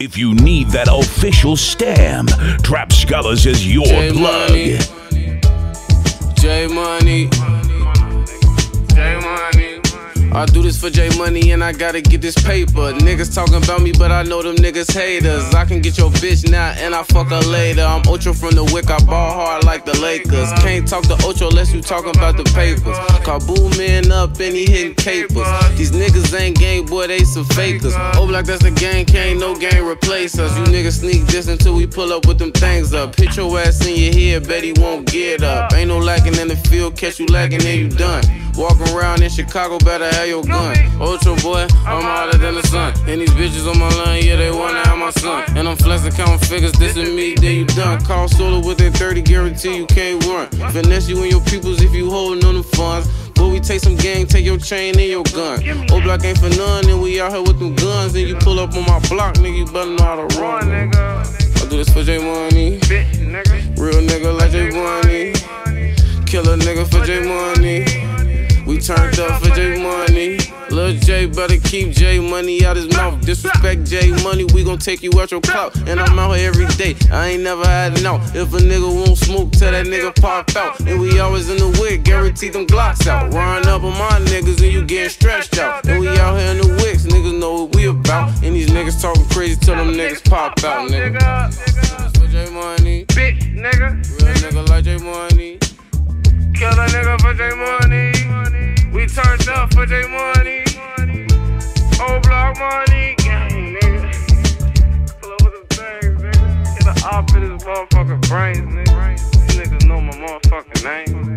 If you need that official stamp, Trap Scholars is your J plug. Money. J Money. I do this for J Money and I gotta get this paper. Niggas talking about me, but I know them niggas haters. I can get your bitch now and I fuck her later. I'm Ocho from the Wick, I ball hard like the Lakers. Can't talk to Ocho unless you talking about the papers. Kaboom man up and he hitting capers. These niggas ain't gang, boy, they some fakers. Oh, like that's the gang, can't no gang replace us. You niggas sneak this until we pull up with them things up. Hit your ass in your head, bet he won't get up. Ain't no lacking in the field, catch you lacking, then you done. Walking around in Chicago, better have your gun. Ultra boy, I'm hotter than the sun. And these bitches on my line, yeah, they wanna have my son. And I'm flexing, counting figures, this is me, then you done. Call solo within 30, guarantee you can't run. Finesse you and your peoples if you holding on them funds. But we take some gang, take your chain and your gun. Old block ain't for none, and we out here with them guns. And you pull up on my block, nigga, you better know how to run. I do this for J Money. Real nigga like J Money. Kill a nigga for J Money. Lil J better keep J Money out his mouth. Disrespect J Money, we gon' take you out your clout. And I'm out here every day. I ain't never had it out. If a nigga won't smoke, tell that nigga pop out. And we always in the wig, guarantee them Glocks out. Run up on my niggas and you getting stretched out. And we out here in the wicks, niggas know what we about. And these niggas talking crazy till them niggas pop out, nigga. For J Money, Bitch, nigga. real nigga like J Money. Kill a nigga for J Money up for their money. Old block money. Gang, nigga. Pull up with the things, nigga. Get the op in this motherfucking brains, nigga. You niggas know my motherfucking name.